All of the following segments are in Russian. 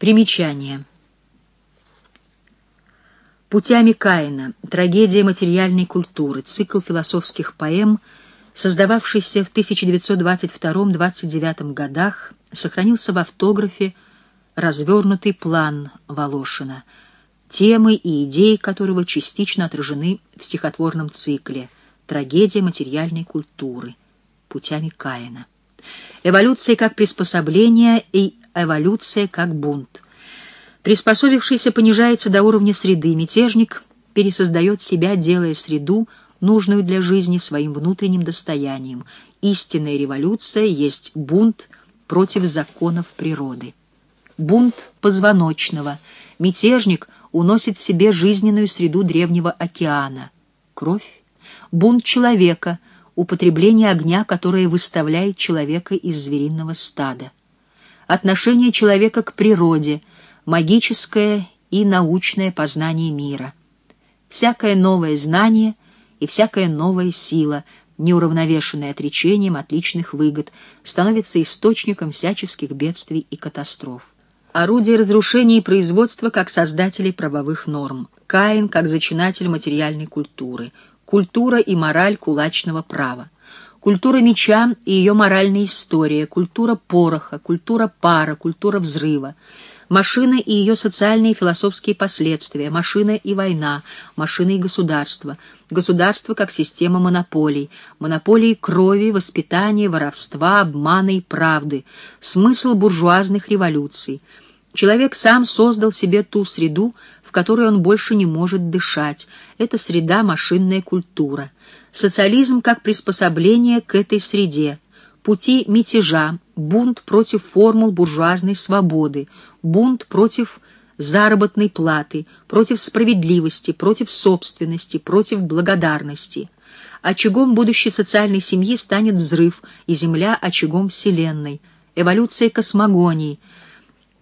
Примечание. Путями Каина. Трагедия материальной культуры. Цикл философских поэм, создававшийся в 1922-29 годах, сохранился в автографе развернутый план Волошина, темы и идеи которого частично отражены в стихотворном цикле «Трагедия материальной культуры» путями Каина. Эволюция как приспособление и эволюция как бунт. Приспособившийся понижается до уровня среды, мятежник пересоздает себя, делая среду, нужную для жизни, своим внутренним достоянием. Истинная революция есть бунт против законов природы. Бунт позвоночного. Мятежник уносит в себе жизненную среду древнего океана. Кровь. Бунт человека — употребление огня, которое выставляет человека из звериного стада. Отношение человека к природе, магическое и научное познание мира. Всякое новое знание и всякая новая сила, неуравновешенная отречением от личных выгод, становится источником всяческих бедствий и катастроф. Орудие разрушения и производства как создатели правовых норм. Каин как зачинатель материальной культуры – культура и мораль кулачного права, культура меча и ее моральная история, культура пороха, культура пара, культура взрыва, машина и ее социальные и философские последствия, машина и война, машина и государство, государство как система монополий, монополии крови, воспитания, воровства, обмана и правды, смысл буржуазных революций. Человек сам создал себе ту среду, в которой он больше не может дышать. Это среда машинная культура. Социализм как приспособление к этой среде. Пути мятежа, бунт против формул буржуазной свободы, бунт против заработной платы, против справедливости, против собственности, против благодарности. Очагом будущей социальной семьи станет взрыв, и Земля — очагом Вселенной. Эволюция космогонии.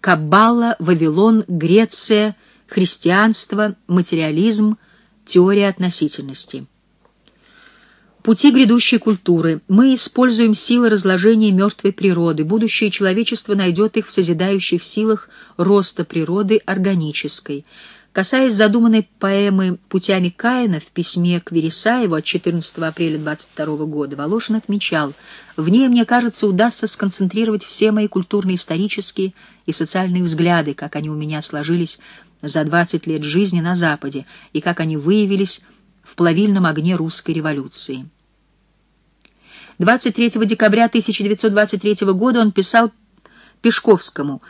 Каббала, Вавилон, Греция — христианство, материализм, теория относительности. Пути грядущей культуры. Мы используем силы разложения мертвой природы. Будущее человечество найдет их в созидающих силах роста природы органической. Касаясь задуманной поэмы «Путями Каина» в письме к Вересаеву от 14 апреля 22 года, Волошин отмечал, «В ней, мне кажется, удастся сконцентрировать все мои культурно-исторические и социальные взгляды, как они у меня сложились за 20 лет жизни на Западе и как они выявились в плавильном огне русской революции. 23 декабря 1923 года он писал Пешковскому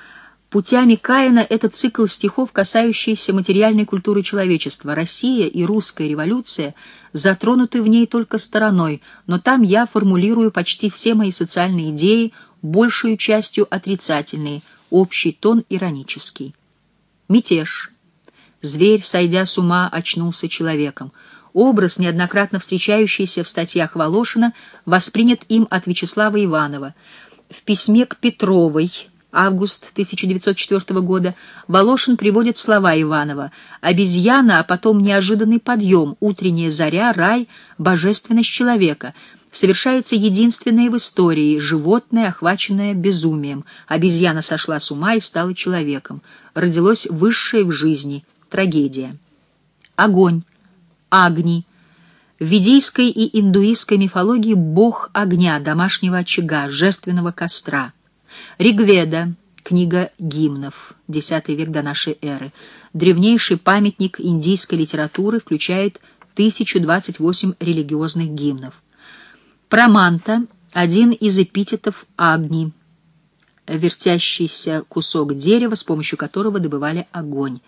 «Путями Каина» — это цикл стихов, касающийся материальной культуры человечества. Россия и русская революция затронуты в ней только стороной, но там я формулирую почти все мои социальные идеи, большую частью отрицательные, общий тон иронический. Мятеж. Зверь, сойдя с ума, очнулся человеком. Образ, неоднократно встречающийся в статьях Волошина, воспринят им от Вячеслава Иванова. В письме к Петровой, август 1904 года, Волошин приводит слова Иванова «Обезьяна, а потом неожиданный подъем, утренняя заря, рай, божественность человека» совершается единственное в истории животное, охваченное безумием. Обезьяна сошла с ума и стала человеком. Родилось высшее в жизни — трагедия. Огонь, Агни. В ведийской и индуистской мифологии бог огня, домашнего очага, жертвенного костра. Ригведа, книга гимнов, X век до нашей эры. Древнейший памятник индийской литературы включает 1028 религиозных гимнов. Проманта — один из эпитетов Агни, вертящийся кусок дерева, с помощью которого добывали огонь.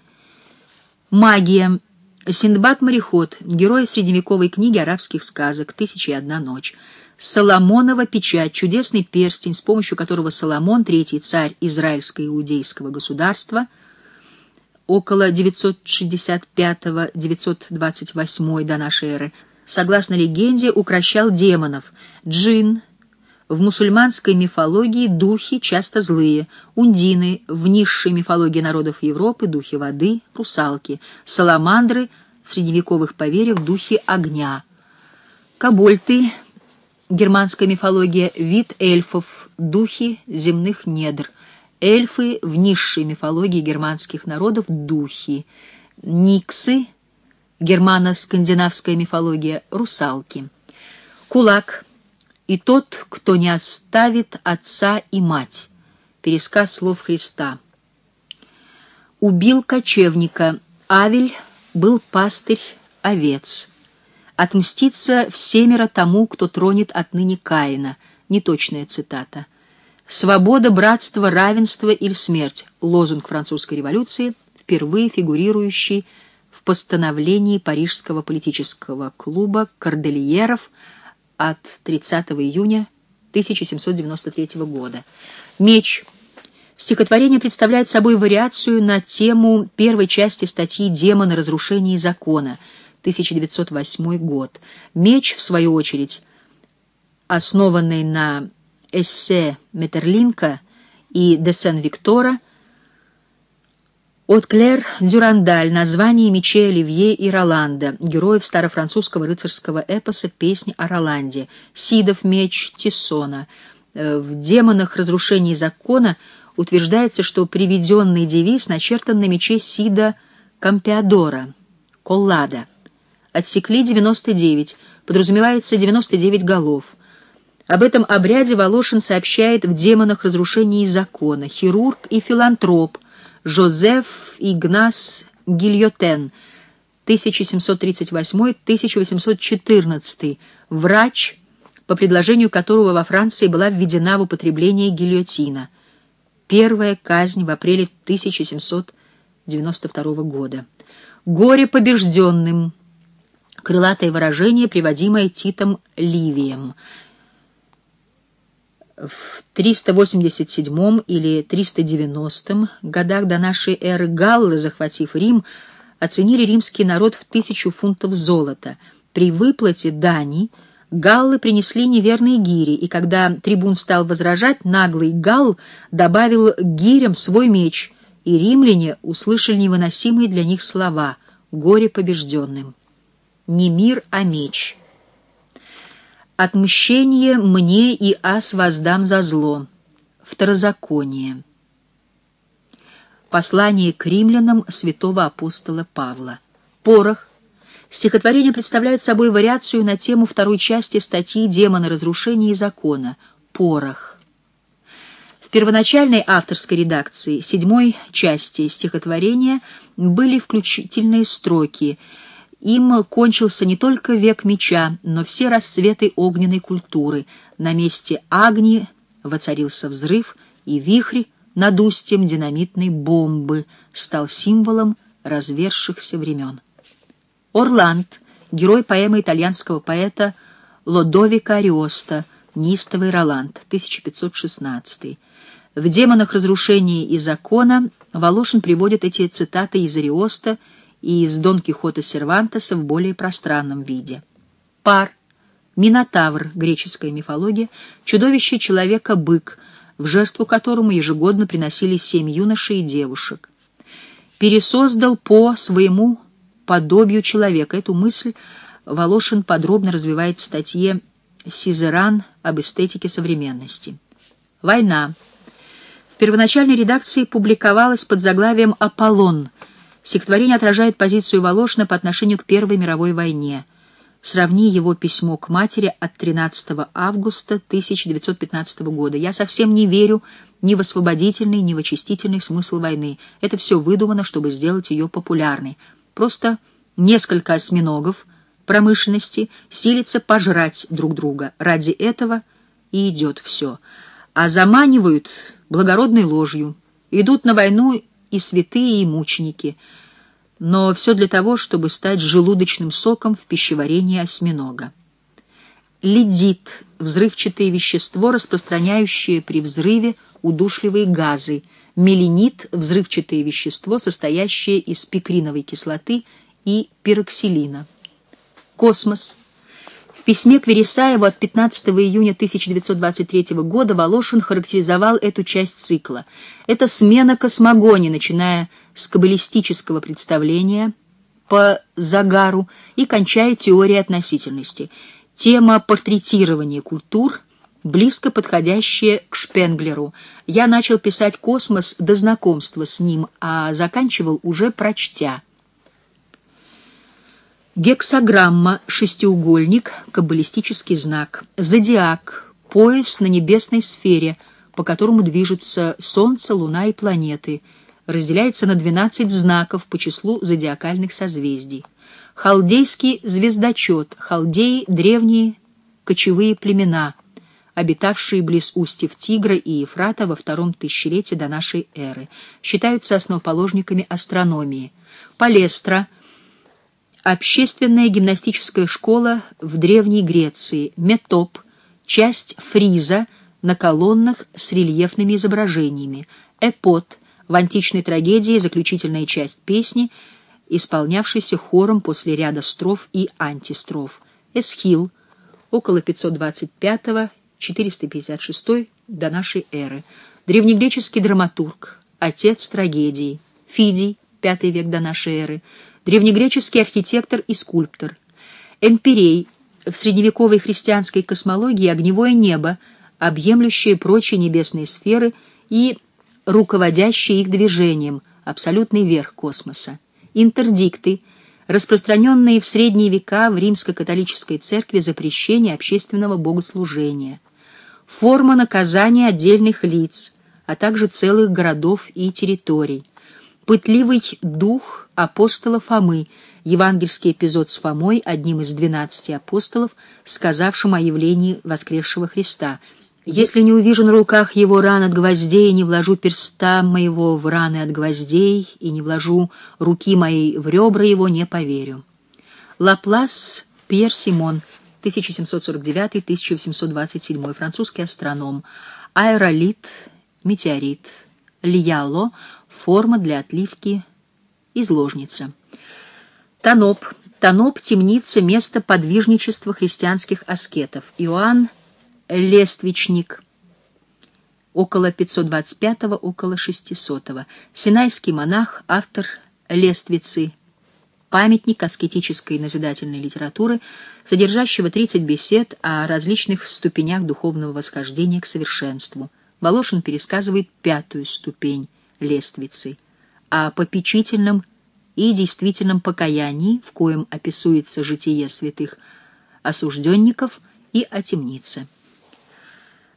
Магия. Синдбад-мореход, герой средневековой книги арабских сказок «Тысяча и одна ночь». Соломонова печать, чудесный перстень, с помощью которого Соломон, третий царь израильско-иудейского государства, около 965-928 до нашей эры, согласно легенде, укращал демонов. Джин. В мусульманской мифологии духи часто злые. Ундины. В низшей мифологии народов Европы духи воды, русалки. Саламандры. В средневековых поверьях духи огня. Кабольты. Германская мифология. Вид эльфов. Духи земных недр. эльфы в низшей мифологии германских народов — духи, никсы — германо-скандинавская мифология — русалки. Кулак и тот, кто не оставит отца и мать. Пересказ слов Христа. Убил кочевника. Авель был пастырь овец. Отмститься всемеро тому, кто тронет отныне Каина. Неточная цитата. «Свобода, братство, равенство или смерть» — лозунг французской революции, впервые фигурирующий в постановлении Парижского политического клуба «Кордельеров» от 30 июня 1793 года. «Меч» Стихотворение представляет собой вариацию на тему первой части статьи «Демон на разрушении закона» 1908 год. «Меч», в свою очередь, основанный на эссе Метерлинка и де Сен-Виктора, от Клэр Дюрандаль «Название мечей Оливье и Роланда», героев старофранцузского рыцарского эпоса «Песнь о Роланде», Сидов меч Тиссона. Э, в «Демонах разрушения закона» утверждается, что приведенный девиз начертан на мече Сида Кампеадора, Коллада. Отсекли 99, подразумевается 99 голов. Об этом обряде Волошин сообщает в «Демонах разрушения закона». Хирург и филантроп Жозеф Игнас Гильотен, 1738-1814, врач, по предложению которого во Франции была введена в употребление гильотина. Первая казнь в апреле 1792 года. «Горе побежденным» — крылатое выражение, приводимое Титом Ливием — в 387 или 390 годах до нашей эры галлы, захватив Рим, оценили римский народ в тысячу фунтов золота. При выплате дани галлы принесли неверные гири, и когда трибун стал возражать, наглый галл добавил гирям свой меч, и римляне услышали невыносимые для них слова «горе побежденным». Не мир, а меч — Отмщение мне и ас воздам за зло. Второзаконие. Послание к римлянам святого апостола Павла. Порох. Стихотворение представляет собой вариацию на тему второй части статьи «Демоны разрушения и закона». Порох. В первоначальной авторской редакции седьмой части стихотворения были включительные строки — им кончился не только век меча, но все расцветы огненной культуры. На месте Агни воцарился взрыв, и вихрь над устьем динамитной бомбы стал символом развершихся времен. Орланд, герой поэмы итальянского поэта Лодовика Ариоста «Нистовый Роланд», 1516 В «Демонах разрушения и закона» Волошин приводит эти цитаты из Ариоста и из Дон Кихота Сервантеса в более пространном виде. Пар, Минотавр, греческая мифология, чудовище человека-бык, в жертву которому ежегодно приносили семь юношей и девушек. Пересоздал по своему подобию человека. Эту мысль Волошин подробно развивает в статье «Сизеран об эстетике современности». Война. В первоначальной редакции публиковалась под заглавием «Аполлон», Стихотворение отражает позицию Волошина по отношению к Первой мировой войне. Сравни его письмо к матери от 13 августа 1915 года. «Я совсем не верю ни в освободительный, ни в очистительный смысл войны. Это все выдумано, чтобы сделать ее популярной. Просто несколько осьминогов промышленности силятся пожрать друг друга. Ради этого и идет все. А заманивают благородной ложью. Идут на войну и святые, и мученики, но все для того, чтобы стать желудочным соком в пищеварении осьминога. Ледит — взрывчатое вещество, распространяющее при взрыве удушливые газы. Меленит — взрывчатое вещество, состоящее из пикриновой кислоты и пироксилина. Космос — в письме к Вересаеву от 15 июня 1923 года Волошин характеризовал эту часть цикла. Это смена космогонии, начиная с каббалистического представления по Загару и кончая теорией относительности. Тема портретирования культур близко подходящее к Шпенглеру. Я начал писать «Космос» до знакомства с ним, а заканчивал уже прочтя. Гексограмма, шестиугольник, каббалистический знак, зодиак, пояс на небесной сфере, по которому движутся Солнце, Луна и планеты, разделяется на 12 знаков по числу зодиакальных созвездий. Халдейский звездочет, халдеи — древние кочевые племена, обитавшие близ устьев Тигра и Ефрата во втором тысячелетии до нашей эры, считаются основоположниками астрономии. Палестра — Общественная гимнастическая школа в Древней Греции, Метоп, часть фриза на колоннах с рельефными изображениями, Эпот, в античной трагедии заключительная часть песни, исполнявшейся хором после ряда строф и антистроф, Эсхил, около 525-456 до нашей эры, древнегреческий драматург, отец трагедии, Фидий, V век до нашей эры, древнегреческий архитектор и скульптор. Эмпирей в средневековой христианской космологии огневое небо, объемлющее прочие небесные сферы и руководящее их движением, абсолютный верх космоса. Интердикты, распространенные в средние века в римско-католической церкви запрещение общественного богослужения. Форма наказания отдельных лиц, а также целых городов и территорий. Пытливый дух апостола Фомы, евангельский эпизод с Фомой, одним из двенадцати апостолов, сказавшим о явлении воскресшего Христа. «Если не увижу на руках его ран от гвоздей, не вложу перста моего в раны от гвоздей, и не вложу руки моей в ребра его, не поверю». Лаплас Пьер Симон, 1749-1827, французский астроном. Аэролит, метеорит. Льяло, форма для отливки изложница. Таноп. Таноп — темница, место подвижничества христианских аскетов. Иоанн Лествичник. Около 525-го, около 600-го. Синайский монах, автор Лествицы. Памятник аскетической назидательной литературы, содержащего 30 бесед о различных ступенях духовного восхождения к совершенству. Волошин пересказывает пятую ступень Лествицы — о попечительном и действительном покаянии, в коем описуется житие святых осужденников, и о темнице.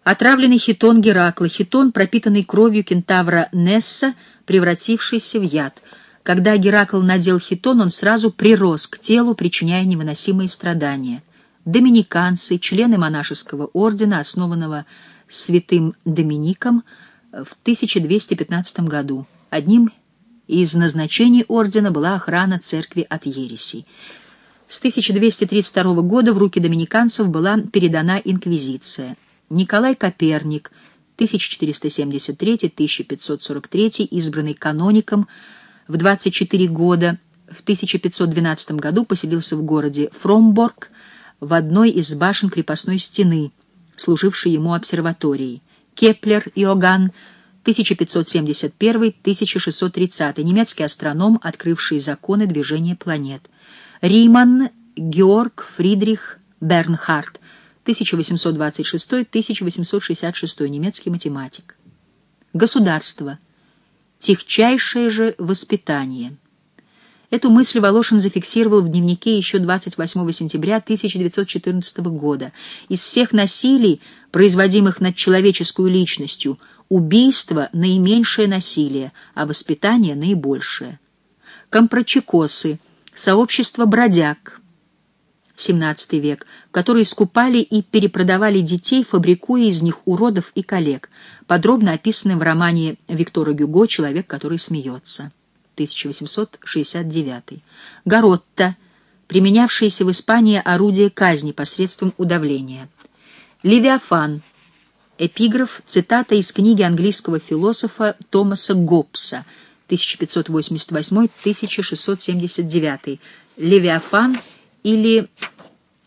Отравленный хитон Геракла, хитон, пропитанный кровью кентавра Несса, превратившийся в яд. Когда Геракл надел хитон, он сразу прирос к телу, причиняя невыносимые страдания. Доминиканцы, члены монашеского ордена, основанного святым Домиником в 1215 году, одним из назначений ордена была охрана церкви от ересей. С 1232 года в руки доминиканцев была передана инквизиция. Николай Коперник, 1473-1543, избранный каноником, в 24 года, в 1512 году поселился в городе Фромборг в одной из башен крепостной стены, служившей ему обсерваторией. Кеплер Иоганн 1571-1630, немецкий астроном, открывший законы движения планет. Риман Георг Фридрих Бернхард, 1826-1866, немецкий математик. Государство. Тихчайшее же воспитание. Эту мысль Волошин зафиксировал в дневнике еще 28 сентября 1914 года. Из всех насилий, производимых над человеческую личностью, убийство — наименьшее насилие, а воспитание — наибольшее. Компрочекосы, сообщество бродяг, XVII век, которые скупали и перепродавали детей, фабрикуя из них уродов и коллег, подробно описаны в романе Виктора Гюго «Человек, который смеется». 1869. Гаротта, применявшееся в Испании орудие казни посредством удавления. Левиафан, эпиграф, цитата из книги английского философа Томаса Гоббса, 1588-1679. Левиафан или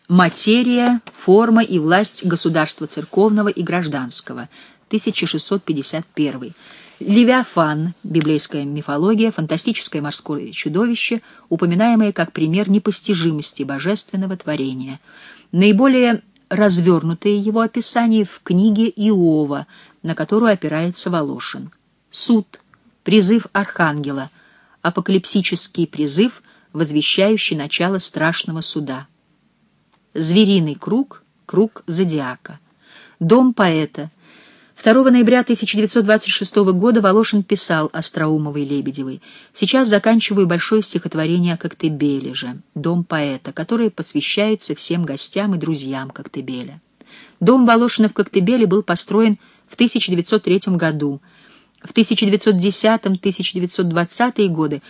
«Материя, форма и власть государства церковного и гражданского», 1651. Левиафан, библейская мифология, фантастическое морское чудовище, упоминаемое как пример непостижимости божественного творения. Наиболее развернутое его описание в книге Иова, на которую опирается Волошин. Суд, призыв архангела, апокалипсический призыв, возвещающий начало страшного суда. Звериный круг, круг зодиака. Дом поэта. 2 ноября 1926 года Волошин писал Остроумовой-Лебедевой. «Сейчас заканчиваю большое стихотворение о Коктебеле же, «Дом поэта», которое посвящается всем гостям и друзьям Коктебеля. Дом Волошина в Коктебеле был построен в 1903 году. В 1910-1920 годы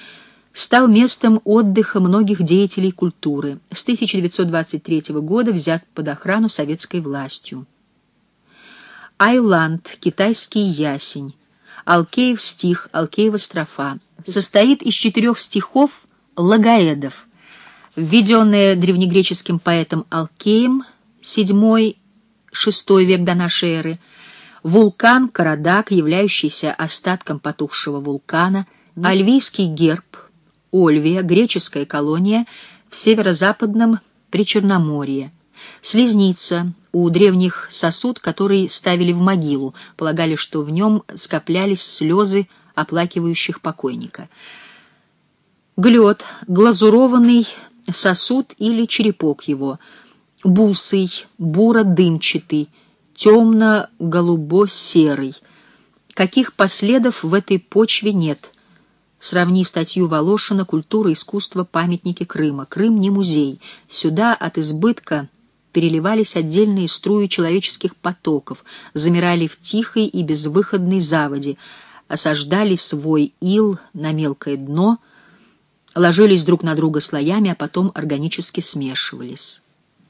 стал местом отдыха многих деятелей культуры. С 1923 года взят под охрану советской властью. Айланд, китайский ясень, Алкеев стих, Алкеева строфа. Состоит из четырех стихов логоэдов, введенные древнегреческим поэтом Алкеем, VII-VI век до нашей эры, вулкан Карадак, являющийся остатком потухшего вулкана, альвийский герб, Ольвия, греческая колония в северо-западном Причерноморье, слезница, у древних сосуд, который ставили в могилу, полагали, что в нем скоплялись слезы оплакивающих покойника. Глед, глазурованный сосуд или черепок его, бусый, буро-дымчатый, темно-голубо-серый. Каких последов в этой почве нет? Сравни статью Волошина «Культура, искусство, памятники Крыма». Крым не музей. Сюда от избытка переливались отдельные струи человеческих потоков, замирали в тихой и безвыходной заводе, осаждали свой ил на мелкое дно, ложились друг на друга слоями, а потом органически смешивались.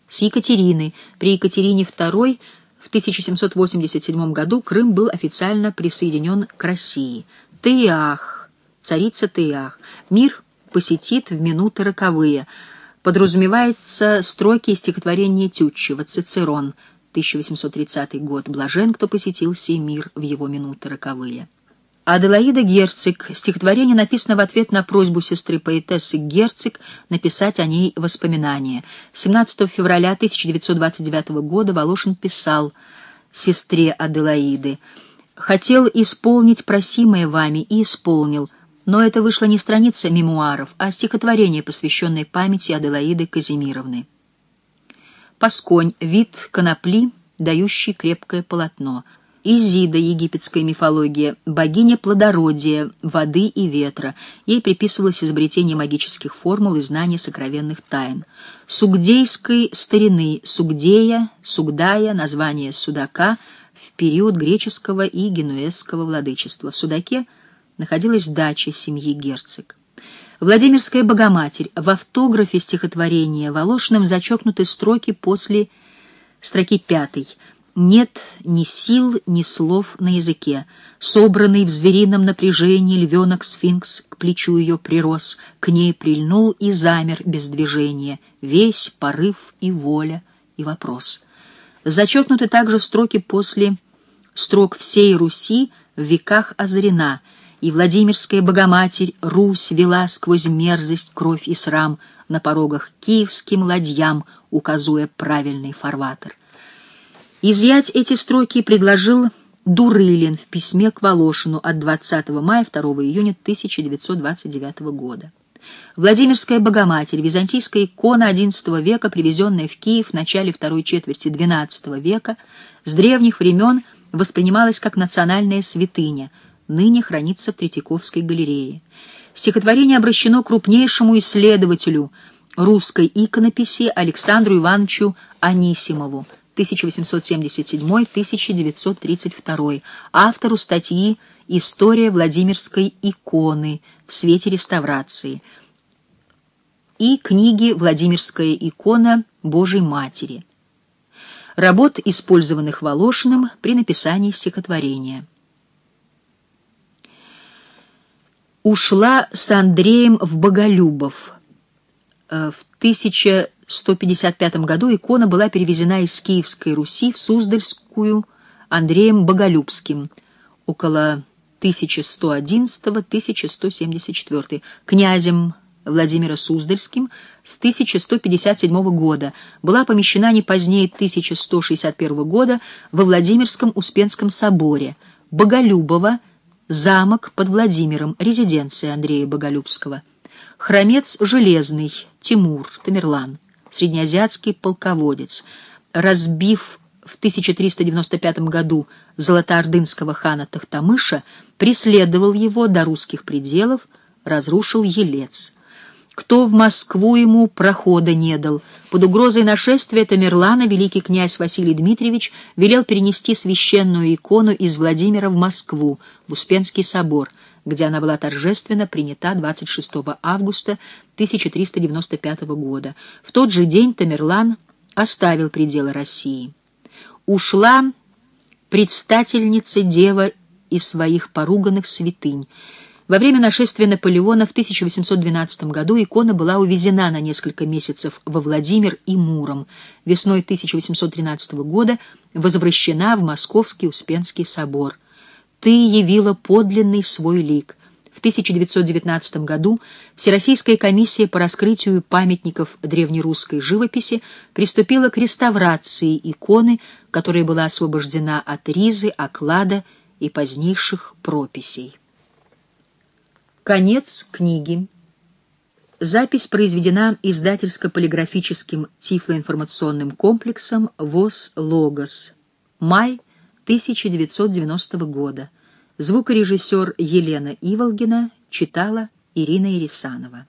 С Екатерины, при Екатерине II в 1787 году Крым был официально присоединен к России. Тыях, царица Тыях, мир посетит в минуты роковые — подразумевается строки из стихотворения Тютчева «Цицерон», 1830 год, «Блажен, кто посетил сей мир в его минуты роковые». Аделаида Герцик. Стихотворение написано в ответ на просьбу сестры поэтессы Герцик написать о ней воспоминания. 17 февраля 1929 года Волошин писал сестре Аделаиды «Хотел исполнить просимое вами и исполнил, но это вышло не страница мемуаров, а стихотворение, посвященное памяти Аделаиды Казимировны. Пасконь — вид конопли, дающий крепкое полотно. Изида, египетская мифология, богиня плодородия, воды и ветра. Ей приписывалось изобретение магических формул и знание сокровенных тайн. Сугдейской старины, Сугдея, Сугдая, название Судака в период греческого и генуэзского владычества. В Судаке — находилась дача семьи Герцог. Владимирская Богоматерь в автографе стихотворения Волошиным зачеркнуты строки после строки пятой. Нет ни сил, ни слов на языке. Собранный в зверином напряжении львенок-сфинкс к плечу ее прирос, к ней прильнул и замер без движения, весь порыв и воля и вопрос. Зачеркнуты также строки после строк «Всей Руси в веках озарена», и Владимирская Богоматерь Русь вела сквозь мерзость, кровь и срам на порогах киевским ладьям, указуя правильный фарватер. Изъять эти строки предложил Дурылин в письме к Волошину от 20 мая 2 июня 1929 года. Владимирская Богоматерь, византийская икона XI века, привезенная в Киев в начале второй четверти XII века, с древних времен воспринималась как национальная святыня — ныне хранится в Третьяковской галерее. Стихотворение обращено крупнейшему исследователю русской иконописи Александру Ивановичу Анисимову, 1877-1932, автору статьи «История Владимирской иконы в свете реставрации» и книги «Владимирская икона Божьей Матери», работ, использованных Волошиным при написании стихотворения. Ушла с Андреем в Боголюбов. Э, в 1155 году икона была перевезена из Киевской Руси в Суздальскую Андреем Боголюбским около 1111-1174, князем Владимира Суздальским с 1157 года, была помещена не позднее 1161 года во Владимирском Успенском соборе, Боголюбово, замок под Владимиром, резиденция Андрея Боголюбского, Хромец Железный, Тимур, Тамерлан, среднеазиатский полководец, разбив в 1395 году золотоордынского хана Тахтамыша, преследовал его до русских пределов, разрушил Елец. Кто в Москву ему прохода не дал? Под угрозой нашествия Тамерлана великий князь Василий Дмитриевич велел перенести священную икону из Владимира в Москву, в Успенский собор, где она была торжественно принята 26 августа 1395 года. В тот же день Тамерлан оставил пределы России. Ушла предстательница дева из своих поруганных святынь, во время нашествия Наполеона в 1812 году икона была увезена на несколько месяцев во Владимир и Муром. Весной 1813 года возвращена в Московский Успенский собор. «Ты явила подлинный свой лик». В 1919 году Всероссийская комиссия по раскрытию памятников древнерусской живописи приступила к реставрации иконы, которая была освобождена от ризы, оклада и позднейших прописей. Конец книги. Запись произведена издательско-полиграфическим тифлоинформационным комплексом ВОЗ «Логос». Май 1990 года. Звукорежиссер Елена Иволгина читала Ирина Ирисанова.